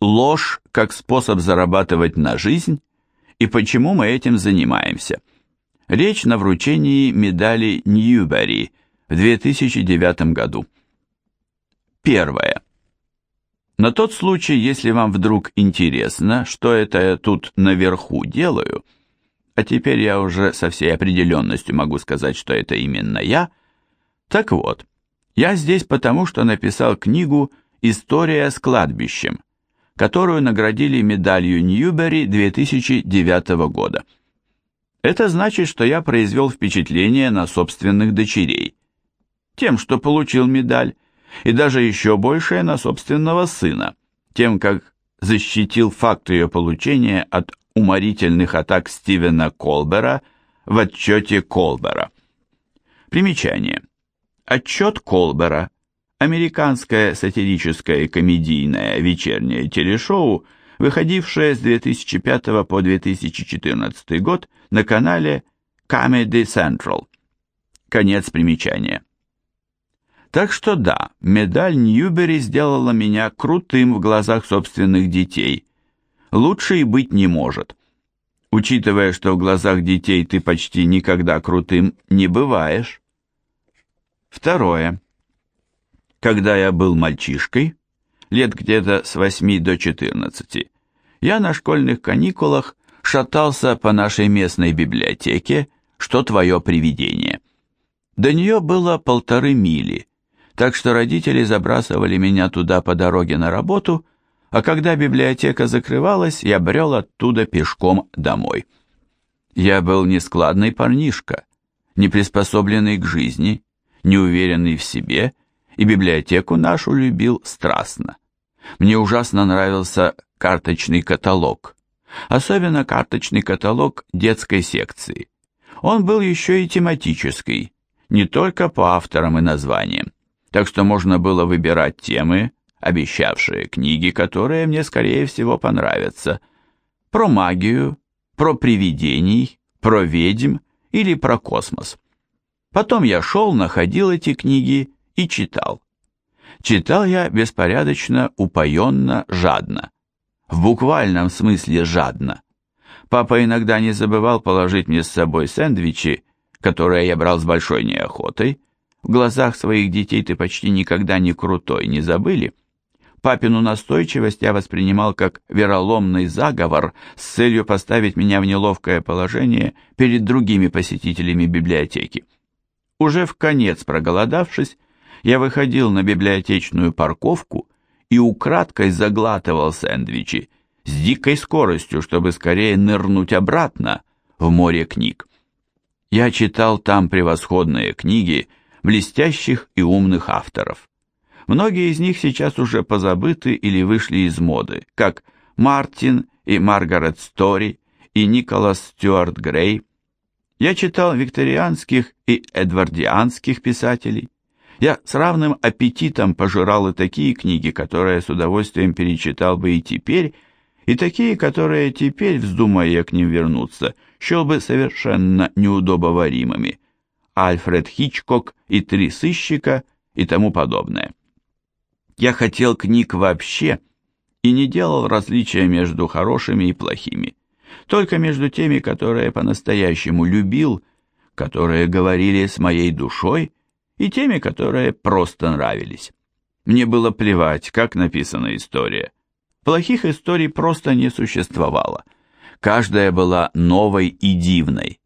ложь как способ зарабатывать на жизнь и почему мы этим занимаемся. Речь на вручении медали Ньюбери в 2009 году. Первое. На тот случай, если вам вдруг интересно, что это я тут наверху делаю, а теперь я уже со всей определенностью могу сказать, что это именно я, так вот, я здесь потому, что написал книгу «История с кладбищем», которую наградили медалью Ньюбери 2009 года. Это значит, что я произвел впечатление на собственных дочерей. Тем, что получил медаль, и даже еще большее на собственного сына, тем, как защитил факт ее получения от уморительных атак Стивена Колбера в отчете Колбера. Примечание. Отчет Колбера американское сатирическое комедийное вечернее телешоу, выходившее с 2005 по 2014 год на канале Comedy Central. Конец примечания. Так что да, медаль Ньюбери сделала меня крутым в глазах собственных детей. Лучше и быть не может. Учитывая, что в глазах детей ты почти никогда крутым не бываешь. Второе. Когда я был мальчишкой, лет где-то с 8 до 14, я на школьных каникулах шатался по нашей местной библиотеке «Что твое привидение?». До нее было полторы мили, так что родители забрасывали меня туда по дороге на работу, а когда библиотека закрывалась, я брел оттуда пешком домой. Я был нескладный парнишка, не приспособленный к жизни, неуверенный в себе и библиотеку нашу любил страстно. Мне ужасно нравился карточный каталог, особенно карточный каталог детской секции. Он был еще и тематический, не только по авторам и названиям, так что можно было выбирать темы, обещавшие книги, которые мне, скорее всего, понравятся, про магию, про привидений, про ведьм или про космос. Потом я шел, находил эти книги и читал. Читал я беспорядочно, упоенно, жадно. В буквальном смысле жадно. Папа иногда не забывал положить мне с собой сэндвичи, которые я брал с большой неохотой. В глазах своих детей ты почти никогда не крутой, не забыли? Папину настойчивость я воспринимал как вероломный заговор с целью поставить меня в неловкое положение перед другими посетителями библиотеки. Уже в конец проголодавшись, я выходил на библиотечную парковку и украдкой заглатывал сэндвичи с дикой скоростью, чтобы скорее нырнуть обратно в море книг. Я читал там превосходные книги блестящих и умных авторов. Многие из них сейчас уже позабыты или вышли из моды, как Мартин и Маргарет Стори и Николас Стюарт Грей. Я читал викторианских и эдвардианских писателей, я с равным аппетитом пожирал и такие книги, которые с удовольствием перечитал бы и теперь, и такие, которые теперь, вздумая к ним вернуться, счел бы совершенно неудобоваримыми. Альфред Хичкок и «Три сыщика» и тому подобное. Я хотел книг вообще и не делал различия между хорошими и плохими, только между теми, которые по-настоящему любил, которые говорили с моей душой и теми, которые просто нравились. Мне было плевать, как написана история. Плохих историй просто не существовало. Каждая была новой и дивной.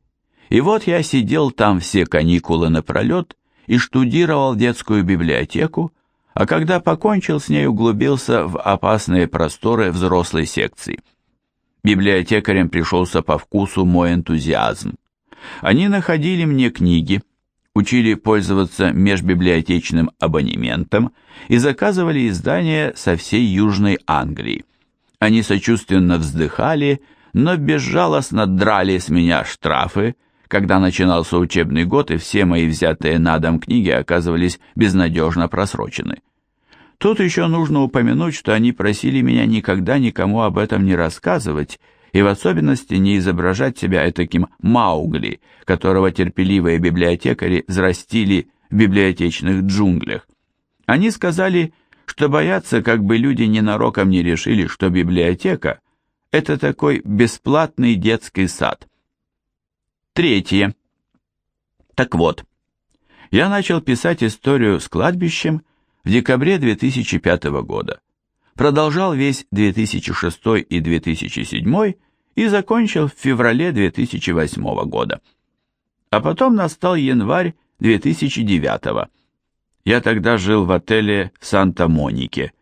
И вот я сидел там все каникулы напролет и штудировал детскую библиотеку, а когда покончил с ней, углубился в опасные просторы взрослой секции. Библиотекарям пришелся по вкусу мой энтузиазм. Они находили мне книги, учили пользоваться межбиблиотечным абонементом и заказывали издания со всей Южной Англии. Они сочувственно вздыхали, но безжалостно драли с меня штрафы, когда начинался учебный год, и все мои взятые на дом книги оказывались безнадежно просрочены. Тут еще нужно упомянуть, что они просили меня никогда никому об этом не рассказывать, и в особенности не изображать себя таким Маугли, которого терпеливые библиотекари взрастили в библиотечных джунглях. Они сказали, что боятся, как бы люди ненароком не решили, что библиотека – это такой бесплатный детский сад. Третье. Так вот, я начал писать историю с кладбищем в декабре 2005 года, продолжал весь 2006 и 2007 и закончил в феврале 2008 года. А потом настал январь 2009 Я тогда жил в отеле в Санта-Монике,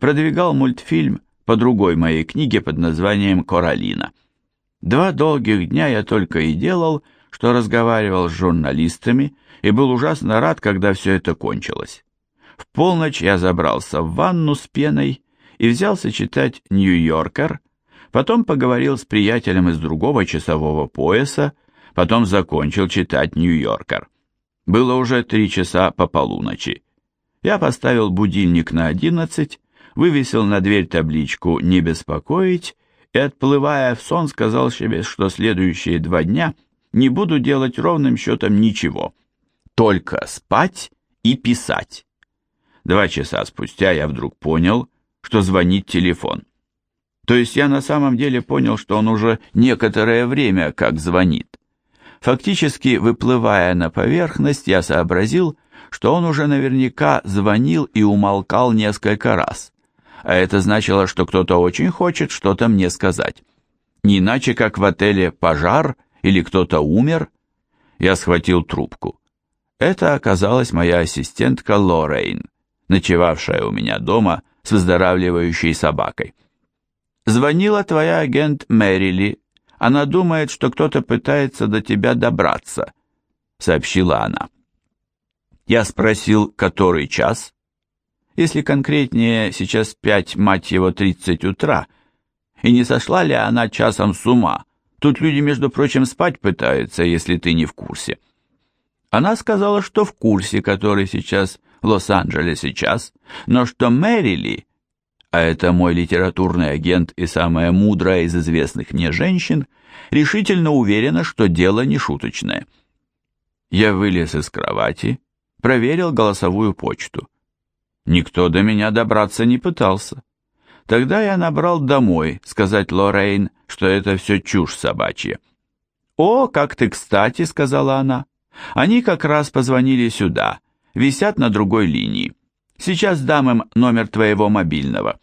продвигал мультфильм по другой моей книге под названием «Коралина». Два долгих дня я только и делал, что разговаривал с журналистами и был ужасно рад, когда все это кончилось. В полночь я забрался в ванну с пеной и взялся читать «Нью-Йоркер», потом поговорил с приятелем из другого часового пояса, потом закончил читать «Нью-Йоркер». Было уже три часа по полуночи. Я поставил будильник на одиннадцать, вывесил на дверь табличку «Не беспокоить» и, отплывая в сон, сказал себе, что следующие два дня не буду делать ровным счетом ничего, только спать и писать. Два часа спустя я вдруг понял, что звонит телефон. То есть я на самом деле понял, что он уже некоторое время как звонит. Фактически, выплывая на поверхность, я сообразил, что он уже наверняка звонил и умолкал несколько раз. А это значило, что кто-то очень хочет что-то мне сказать. Не иначе, как в отеле пожар или кто-то умер. Я схватил трубку. Это оказалась моя ассистентка Лоррейн, ночевавшая у меня дома с выздоравливающей собакой. Звонила твоя агент Мэрили. Она думает, что кто-то пытается до тебя добраться, сообщила она. Я спросил, который час. Если конкретнее, сейчас пять, мать его, тридцать утра. И не сошла ли она часом с ума? Тут люди, между прочим, спать пытаются, если ты не в курсе. Она сказала, что в курсе, который сейчас Лос-Анджелесе час, но что Мэрили, а это мой литературный агент и самая мудрая из известных мне женщин, решительно уверена, что дело не шуточное. Я вылез из кровати, проверил голосовую почту. Никто до меня добраться не пытался. Тогда я набрал домой, сказать Лоррейн, что это все чушь собачья. «О, как ты кстати», — сказала она. Они как раз позвонили сюда, висят на другой линии. Сейчас дам им номер твоего мобильного.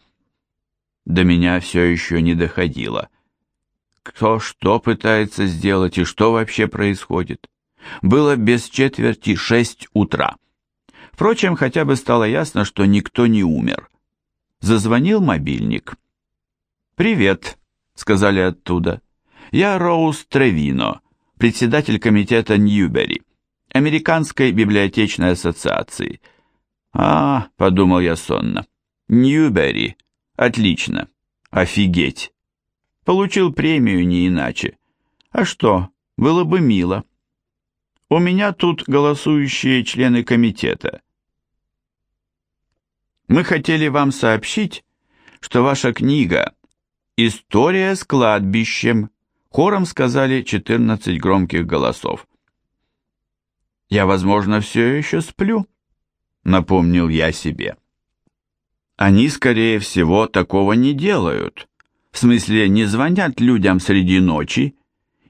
До меня все еще не доходило. Кто что пытается сделать и что вообще происходит? Было без четверти шесть утра. Впрочем, хотя бы стало ясно, что никто не умер. Зазвонил мобильник. «Привет», — сказали оттуда. «Я Роуз Тревино, председатель комитета Ньюбери, Американской библиотечной ассоциации. А, подумал я сонно. Ньюбери. Отлично. Офигеть. Получил премию не иначе. А что, было бы мило. У меня тут голосующие члены комитета. Мы хотели вам сообщить, что ваша книга «История с кладбищем» Хором сказали 14 громких голосов. «Я, возможно, все еще сплю», — напомнил я себе. Они, скорее всего, такого не делают. В смысле, не звонят людям среди ночи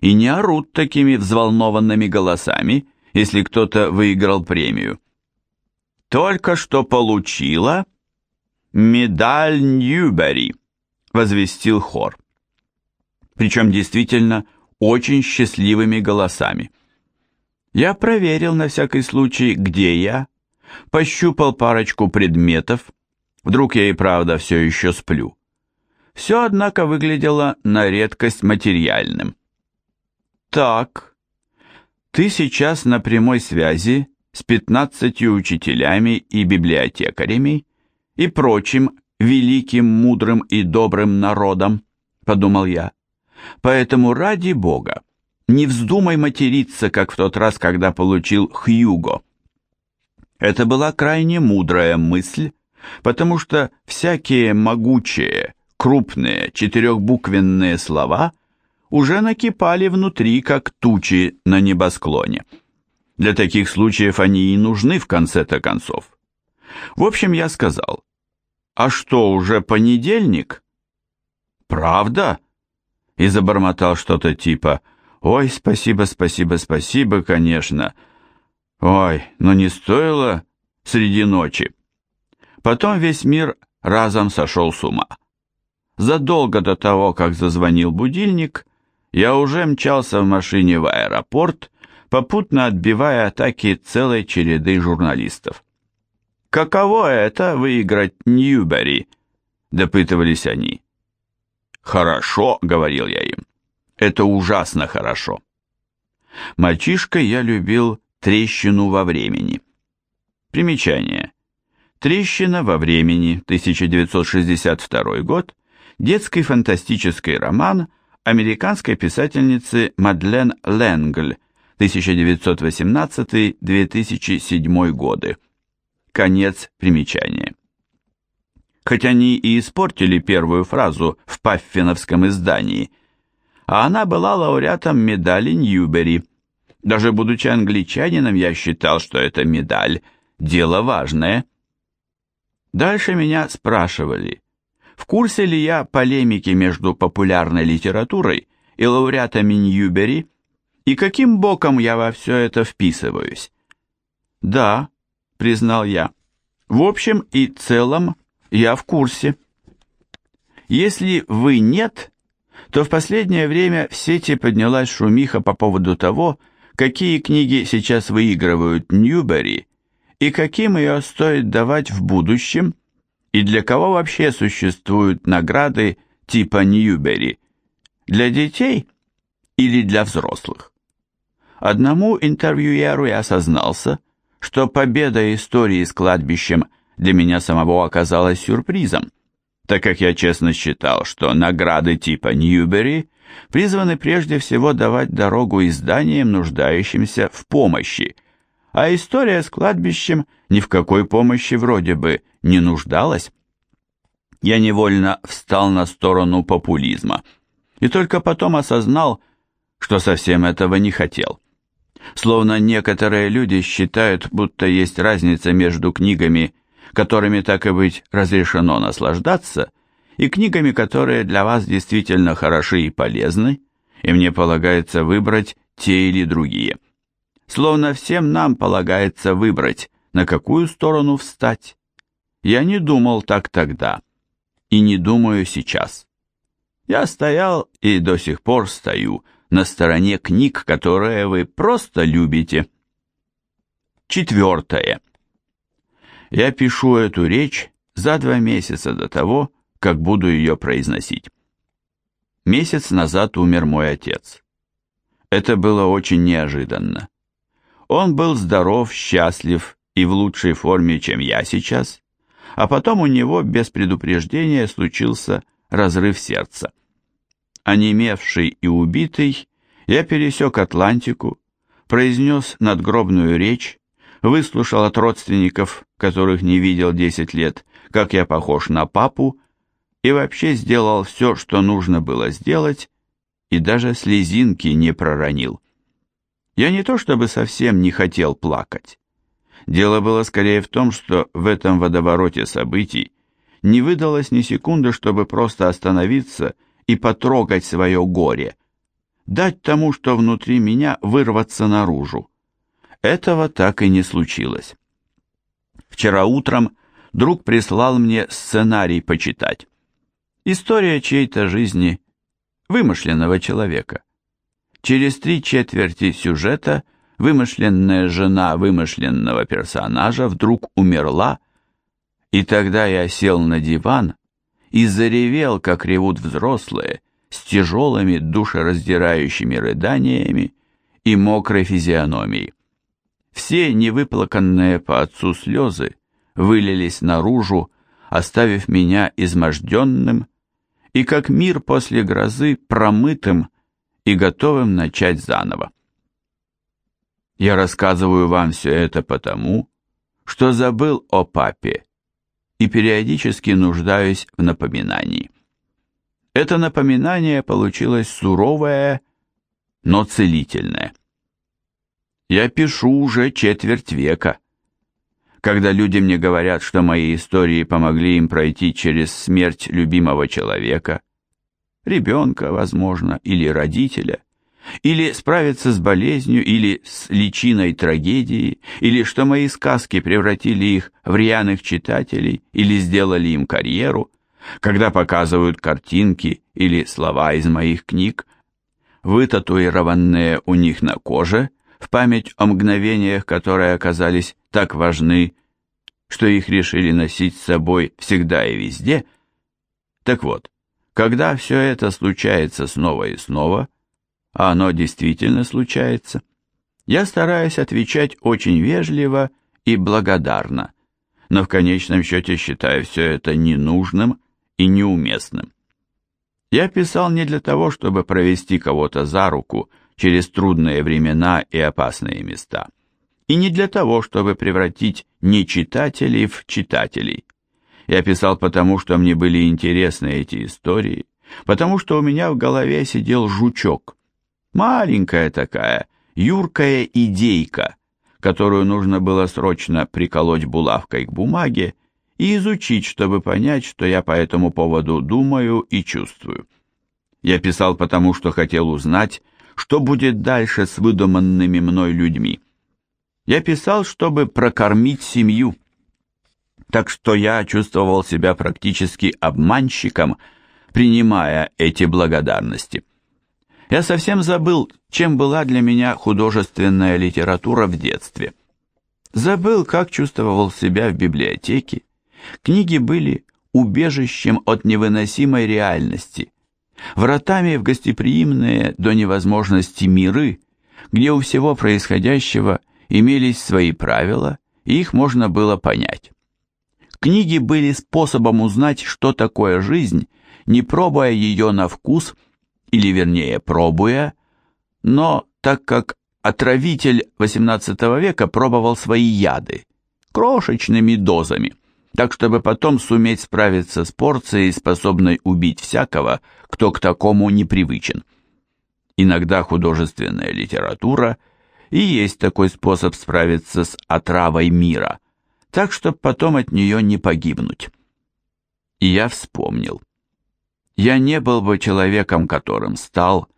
и не орут такими взволнованными голосами, если кто-то выиграл премию. «Только что получила медаль Ньюбери», — возвестил хор причем действительно очень счастливыми голосами. Я проверил на всякий случай, где я, пощупал парочку предметов, вдруг я и правда все еще сплю. Все, однако, выглядело на редкость материальным. Так, ты сейчас на прямой связи с пятнадцатью учителями и библиотекарями и прочим великим, мудрым и добрым народом, подумал я. Поэтому ради бога, не вздумай материться, как в тот раз, когда получил Хьюго. Это была крайне мудрая мысль, потому что всякие могучие, крупные, четырехбуквенные слова уже накипали внутри, как тучи на небосклоне. Для таких случаев они и нужны в конце-то концов. В общем, я сказал, «А что, уже понедельник?» «Правда?» И забормотал что-то типа «Ой, спасибо, спасибо, спасибо, конечно. Ой, но не стоило среди ночи». Потом весь мир разом сошел с ума. Задолго до того, как зазвонил будильник, я уже мчался в машине в аэропорт, попутно отбивая атаки целой череды журналистов. «Каково это выиграть Ньюбери?» – допытывались они. «Хорошо», — говорил я им. «Это ужасно хорошо». Мальчишкой я любил «Трещину во времени». Примечание. «Трещина во времени», 1962 год, детский фантастический роман американской писательницы Мадлен Ленгль, 1918-2007 годы. Конец примечания хоть они и испортили первую фразу в паффиновском издании, а она была лауреатом медали Ньюбери. Даже будучи англичанином, я считал, что эта медаль – дело важное. Дальше меня спрашивали, в курсе ли я полемики между популярной литературой и лауреатами Ньюбери, и каким боком я во все это вписываюсь. «Да», — признал я, — «в общем и целом я в курсе. Если вы нет, то в последнее время в сети поднялась шумиха по поводу того, какие книги сейчас выигрывают Ньюбери и каким ее стоит давать в будущем, и для кого вообще существуют награды типа Ньюбери, для детей или для взрослых. Одному интервьюеру я осознался, что победа истории с кладбищем – для меня самого оказалось сюрпризом, так как я честно считал, что награды типа Ньюбери призваны прежде всего давать дорогу изданиям, нуждающимся в помощи, а история с кладбищем ни в какой помощи вроде бы не нуждалась. Я невольно встал на сторону популизма и только потом осознал, что совсем этого не хотел. Словно некоторые люди считают, будто есть разница между книгами которыми так и быть разрешено наслаждаться, и книгами, которые для вас действительно хороши и полезны, и мне полагается выбрать те или другие. Словно всем нам полагается выбрать, на какую сторону встать. Я не думал так тогда, и не думаю сейчас. Я стоял и до сих пор стою на стороне книг, которые вы просто любите. Четвертое. Я пишу эту речь за два месяца до того, как буду ее произносить. Месяц назад умер мой отец. Это было очень неожиданно. Он был здоров, счастлив и в лучшей форме, чем я сейчас, а потом у него без предупреждения случился разрыв сердца. Онемевший и убитый, я пересек Атлантику, произнес надгробную речь, выслушал от родственников, которых не видел 10 лет, как я похож на папу, и вообще сделал все, что нужно было сделать, и даже слезинки не проронил. Я не то чтобы совсем не хотел плакать. Дело было скорее в том, что в этом водовороте событий не выдалось ни секунды, чтобы просто остановиться и потрогать свое горе, дать тому, что внутри меня, вырваться наружу. Этого так и не случилось. Вчера утром друг прислал мне сценарий почитать. История чьей-то жизни, вымышленного человека. Через три четверти сюжета вымышленная жена вымышленного персонажа вдруг умерла, и тогда я сел на диван и заревел, как ревут взрослые, с тяжелыми душераздирающими рыданиями и мокрой физиономией. Все невыплаканные по отцу слезы вылились наружу, оставив меня изможденным и как мир после грозы промытым и готовым начать заново. Я рассказываю вам все это потому, что забыл о папе и периодически нуждаюсь в напоминании. Это напоминание получилось суровое, но целительное. Я пишу уже четверть века. когда люди мне говорят, что мои истории помогли им пройти через смерть любимого человека, ребенка, возможно, или родителя, или справиться с болезнью, или с личиной трагедии, или что мои сказки превратили их в рьяных читателей, или сделали им карьеру, когда показывают картинки или слова из моих книг, вытатуированные у них на коже – в память о мгновениях, которые оказались так важны, что их решили носить с собой всегда и везде. Так вот, когда все это случается снова и снова, а оно действительно случается, я стараюсь отвечать очень вежливо и благодарно, но в конечном счете считаю все это ненужным и неуместным. Я писал не для того, чтобы провести кого-то за руку через трудные времена и опасные места. И не для того, чтобы превратить нечитателей в читателей. Я писал потому, что мне были интересны эти истории, потому что у меня в голове сидел жучок. Маленькая такая, юркая идейка, которую нужно было срочно приколоть булавкой к бумаге и изучить, чтобы понять, что я по этому поводу думаю и чувствую. Я писал потому, что хотел узнать, что будет дальше с выдуманными мной людьми. Я писал, чтобы прокормить семью. Так что я чувствовал себя практически обманщиком, принимая эти благодарности. Я совсем забыл, чем была для меня художественная литература в детстве. Забыл, как чувствовал себя в библиотеке. Книги были убежищем от невыносимой реальности, вратами в гостеприимные до невозможности миры, где у всего происходящего имелись свои правила, и их можно было понять. Книги были способом узнать, что такое жизнь, не пробуя ее на вкус, или вернее пробуя, но так как отравитель XVIII века пробовал свои яды, крошечными дозами – так чтобы потом суметь справиться с порцией, способной убить всякого, кто к такому не привычен. Иногда художественная литература и есть такой способ справиться с отравой мира, так чтобы потом от нее не погибнуть. И я вспомнил. Я не был бы человеком, которым стал,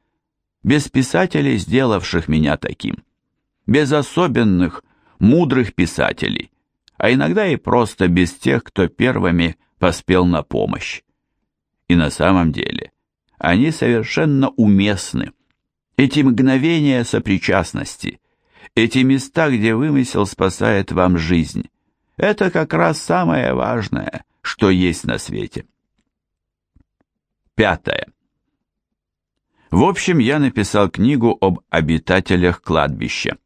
без писателей, сделавших меня таким, без особенных, мудрых писателей, а иногда и просто без тех, кто первыми поспел на помощь. И на самом деле они совершенно уместны. Эти мгновения сопричастности, эти места, где вымысел спасает вам жизнь, это как раз самое важное, что есть на свете. Пятое. В общем, я написал книгу об обитателях кладбища.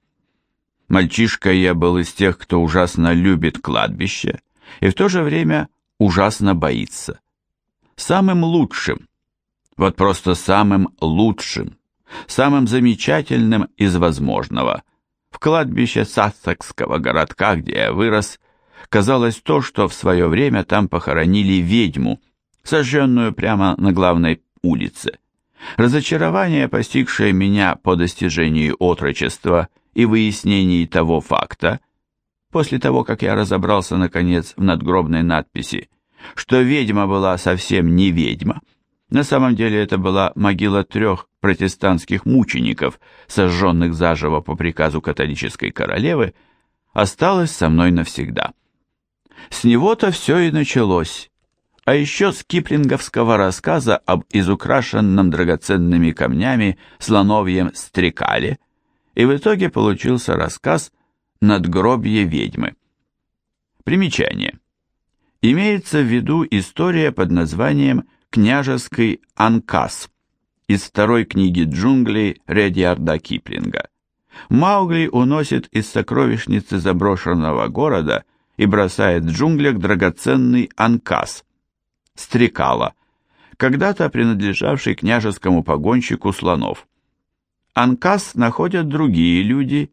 Мальчишка я был из тех, кто ужасно любит кладбище и в то же время ужасно боится. Самым лучшим, вот просто самым лучшим, самым замечательным из возможного, в кладбище Сассекского городка, где я вырос, казалось то, что в свое время там похоронили ведьму, сожженную прямо на главной улице. Разочарование, постигшее меня по достижении отрочества и выяснении того факта, после того, как я разобрался, наконец, в надгробной надписи, что ведьма была совсем не ведьма, на самом деле это была могила трех протестантских мучеников, сожженных заживо по приказу католической королевы, осталось со мной навсегда. С него-то все и началось, а еще с киплинговского рассказа об изукрашенном драгоценными камнями слоновьем стрекале, и в итоге получился рассказ «Надгробье ведьмы». Примечание. Имеется в виду история под названием «Княжеский Анкас» из второй книги джунглей Редьярда Киплинга. Маугли уносит из сокровищницы заброшенного города и бросает в джунглях драгоценный анкас, стрекала, когда-то принадлежавший княжескому погонщику слонов. Анкас находят другие люди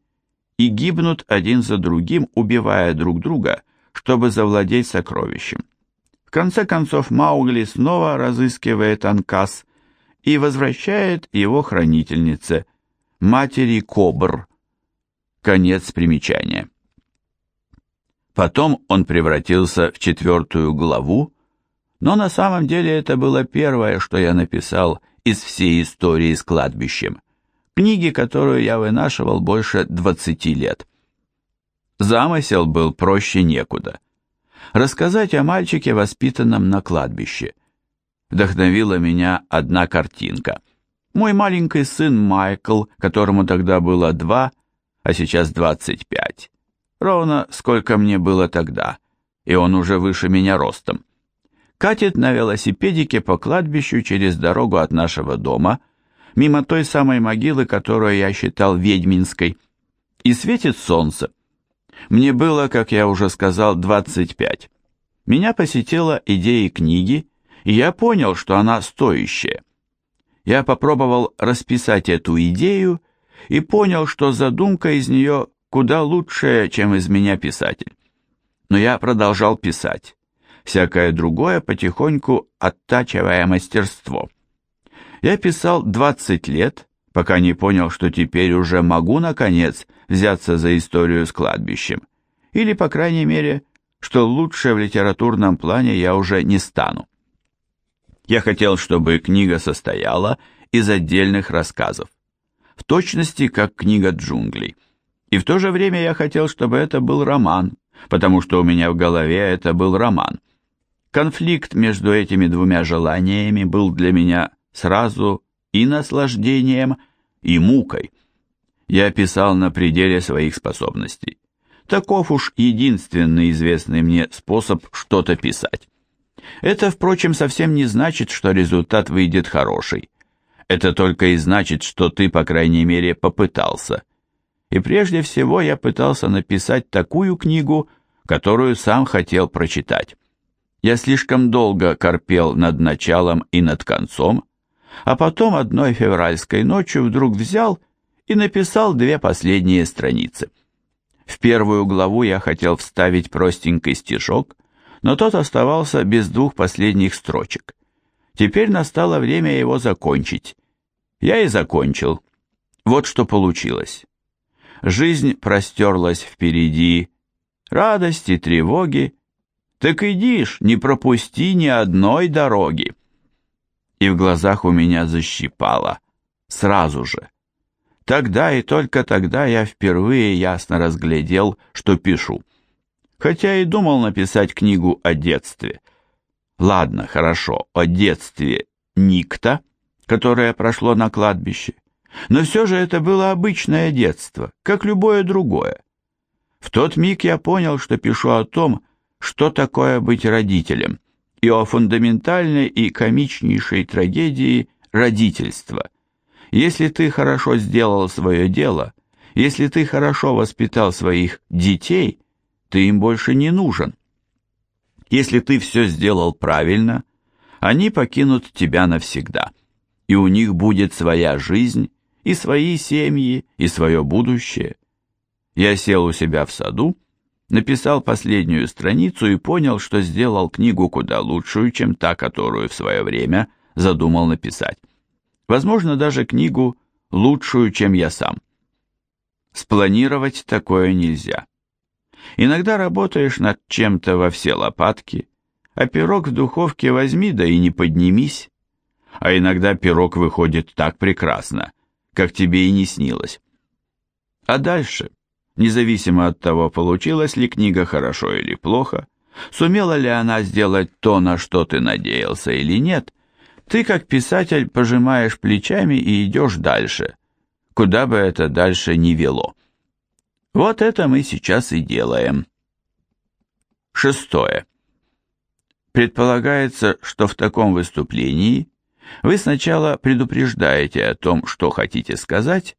и гибнут один за другим, убивая друг друга, чтобы завладеть сокровищем. В конце концов Маугли снова разыскивает Анкас и возвращает его хранительнице, матери Кобр. Конец примечания. Потом он превратился в четвертую главу, но на самом деле это было первое, что я написал из всей истории с кладбищем, книги, которую я вынашивал больше 20 лет. Замысел был проще некуда. Рассказать о мальчике, воспитанном на кладбище. Вдохновила меня одна картинка. Мой маленький сын Майкл, которому тогда было два, а сейчас двадцать пять. Ровно сколько мне было тогда, и он уже выше меня ростом. Катит на велосипедике по кладбищу через дорогу от нашего дома, мимо той самой могилы, которую я считал ведьминской, и светит солнце. Мне было, как я уже сказал, 25. Меня посетила идея книги, и я понял, что она стоящая. Я попробовал расписать эту идею и понял, что задумка из нее куда лучшая, чем из меня писатель. Но я продолжал писать, всякое другое потихоньку оттачивая мастерство. Я писал 20 лет, пока не понял, что теперь уже могу, наконец, взяться за историю с кладбищем. Или, по крайней мере, что лучше в литературном плане я уже не стану. Я хотел, чтобы книга состояла из отдельных рассказов, в точности как книга джунглей. И в то же время я хотел, чтобы это был роман, потому что у меня в голове это был роман. Конфликт между этими двумя желаниями был для меня сразу и наслаждением, и мукой. Я писал на пределе своих способностей. Таков уж единственный известный мне способ что-то писать. Это, впрочем, совсем не значит, что результат выйдет хороший. Это только и значит, что ты, по крайней мере, попытался. И прежде всего я пытался написать такую книгу, которую сам хотел прочитать. Я слишком долго корпел над началом и над концом, а потом одной февральской ночью вдруг взял и написал две последние страницы. В первую главу я хотел вставить простенький стишок, но тот оставался без двух последних строчек. Теперь настало время его закончить. Я и закончил. Вот что получилось. Жизнь простерлась впереди, радости, тревоги. Так идишь, не пропусти ни одной дороги и в глазах у меня защипало. Сразу же. Тогда и только тогда я впервые ясно разглядел, что пишу. Хотя и думал написать книгу о детстве. Ладно, хорошо, о детстве Никта, которое прошло на кладбище. Но все же это было обычное детство, как любое другое. В тот миг я понял, что пишу о том, что такое быть родителем и о фундаментальной и комичнейшей трагедии родительства. Если ты хорошо сделал свое дело, если ты хорошо воспитал своих детей, ты им больше не нужен. Если ты все сделал правильно, они покинут тебя навсегда, и у них будет своя жизнь, и свои семьи, и свое будущее. Я сел у себя в саду, написал последнюю страницу и понял, что сделал книгу куда лучшую, чем та, которую в свое время задумал написать. Возможно, даже книгу лучшую, чем я сам. Спланировать такое нельзя. Иногда работаешь над чем-то во все лопатки, а пирог в духовке возьми да и не поднимись. А иногда пирог выходит так прекрасно, как тебе и не снилось. А дальше Независимо от того, получилась ли книга хорошо или плохо, сумела ли она сделать то, на что ты надеялся или нет, ты как писатель пожимаешь плечами и идешь дальше, куда бы это дальше ни вело. Вот это мы сейчас и делаем. Шестое. Предполагается, что в таком выступлении вы сначала предупреждаете о том, что хотите сказать,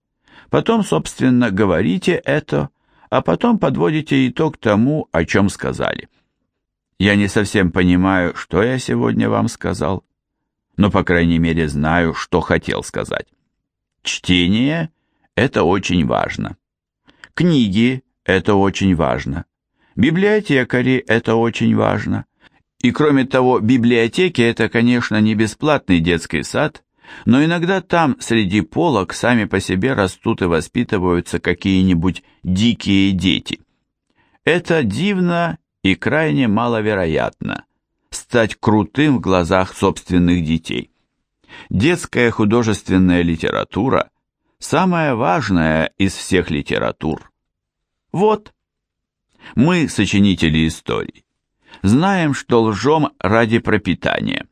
Потом, собственно, говорите это, а потом подводите итог тому, о чем сказали. Я не совсем понимаю, что я сегодня вам сказал, но, по крайней мере, знаю, что хотел сказать. Чтение – это очень важно. Книги – это очень важно. Библиотекари – это очень важно. И кроме того, библиотеки – это, конечно, не бесплатный детский сад, но иногда там, среди полок, сами по себе растут и воспитываются какие-нибудь дикие дети. Это дивно и крайне маловероятно стать крутым в глазах собственных детей. Детская художественная литература – самая важная из всех литератур. Вот, мы, сочинители историй, знаем, что лжем ради пропитания.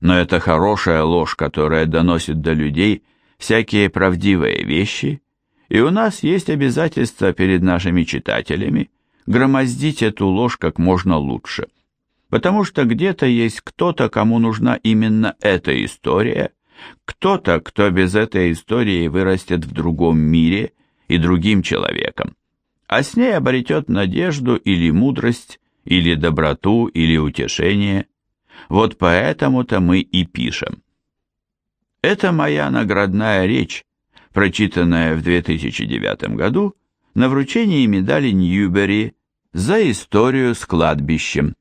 Но это хорошая ложь, которая доносит до людей всякие правдивые вещи, и у нас есть обязательство перед нашими читателями громоздить эту ложь как можно лучше. Потому что где-то есть кто-то, кому нужна именно эта история, кто-то, кто без этой истории вырастет в другом мире и другим человеком, а с ней обретет надежду или мудрость, или доброту, или утешение. Вот поэтому-то мы и пишем. Это моя наградная речь, прочитанная в 2009 году на вручении медали Ньюбери за историю с кладбищем.